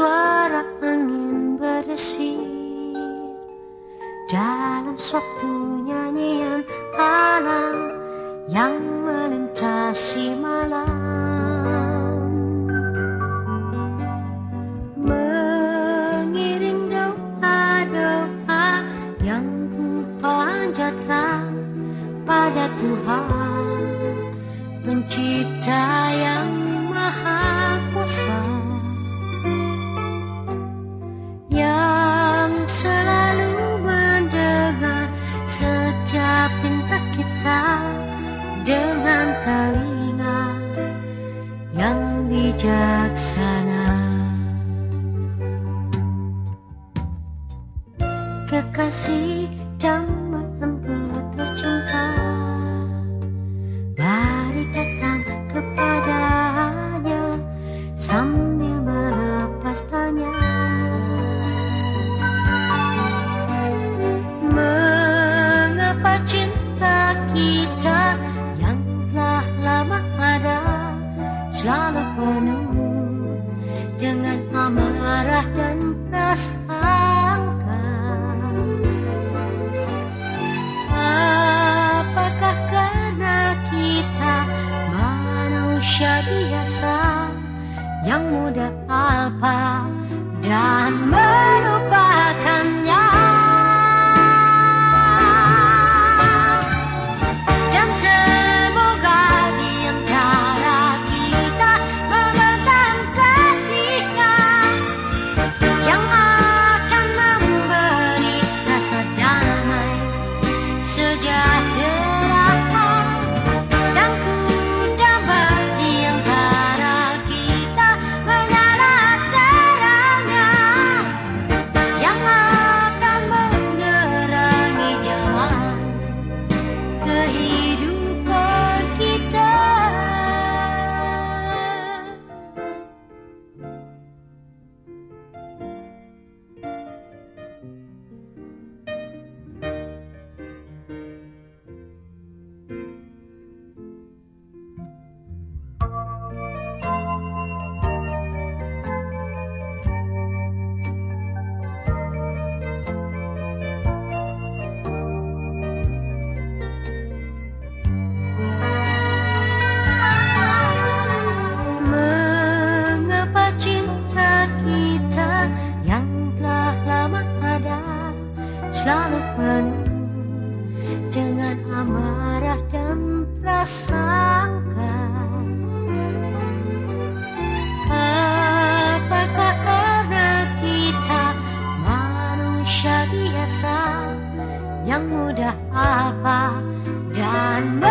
Suara angin berdesir Dalam suatu nyanyian alam Yang melintasi malam. Mengiring doa-doa Yang ku panjatkan pada Tuhan Pencipta yang maha kuasa telinga yang bijaksana. Kekasih damaianku yang mudah alpa dan melupakannya selalu penuh dengan amarah dan prasangka. Apakah karena kita manusia biasa yang mudah apa dan